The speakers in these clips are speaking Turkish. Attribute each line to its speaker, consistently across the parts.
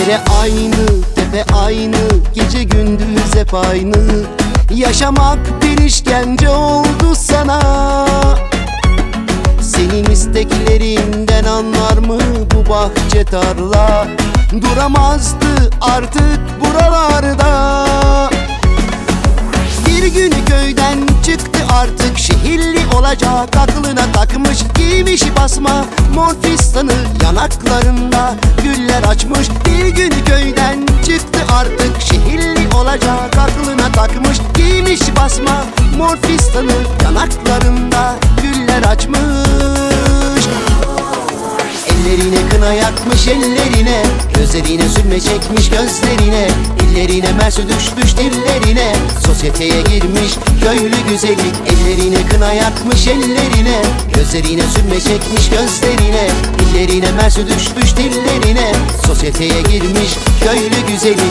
Speaker 1: Dere aynı, tepe aynı Gece gündüz hep aynı. Yaşamak bir işkence oldu sana. Senin isteklerinden anlar mı bu bahçe tarla? Duramazdı artık buralarda. Bir gün köyden çıktı artık şehirli olacak aklına takmış giymiş basma mor yanaklarında güller açmış. Bir gün köyden çıktı artık şehirli olacak aklına takmış. Giymiş basma mor yanaklarında güller açmış. Ellerine kına yakmış ellerine Gözlerine sürme çekmiş gözlerine. Dillerine mersi düşmüş dillerine Sosyeteye girmiş köylü güzeli Ellerine kına yakmış ellerine. Gözlerine sürme çekmiş gözlerine. Dillerine mersi düşmüş dillerine. Sosyeteye girmiş köylü güzeli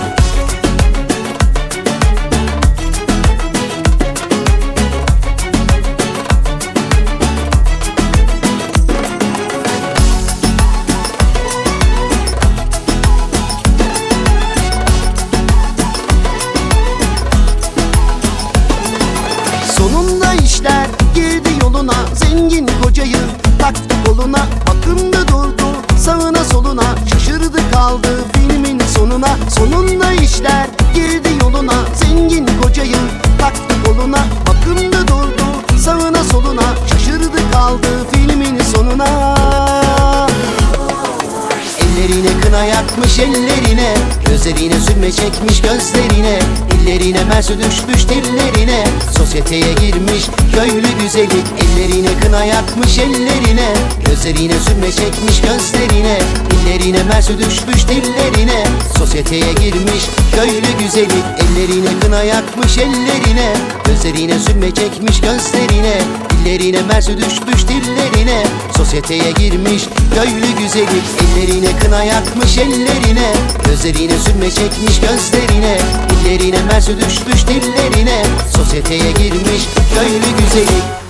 Speaker 1: kına yakmış ellerine Gözlerine sürme çekmiş gözlerine Dillerine mersi düşmüş dillerine Sosyeteye girmiş köylü güzeli Ellerine kına yakmış ellerine Gözlerine sürme çekmiş gözlerine Dillerine mersi düşmüş dillerine Sosyeteye girmiş köylü güzeli Ellerine kına yakmış ellerine Gözlerine sürme çekmiş gözlerine Dillerine mersi düşmüş dillerine Sosyeteye girmiş köylü güzeli Ellerine kına yakmış ellerine. Gözlerine sürme çekmiş gözlerine. Dillerine mersi düşmüş dillerine. Sosyeteye girmiş köylü güzeli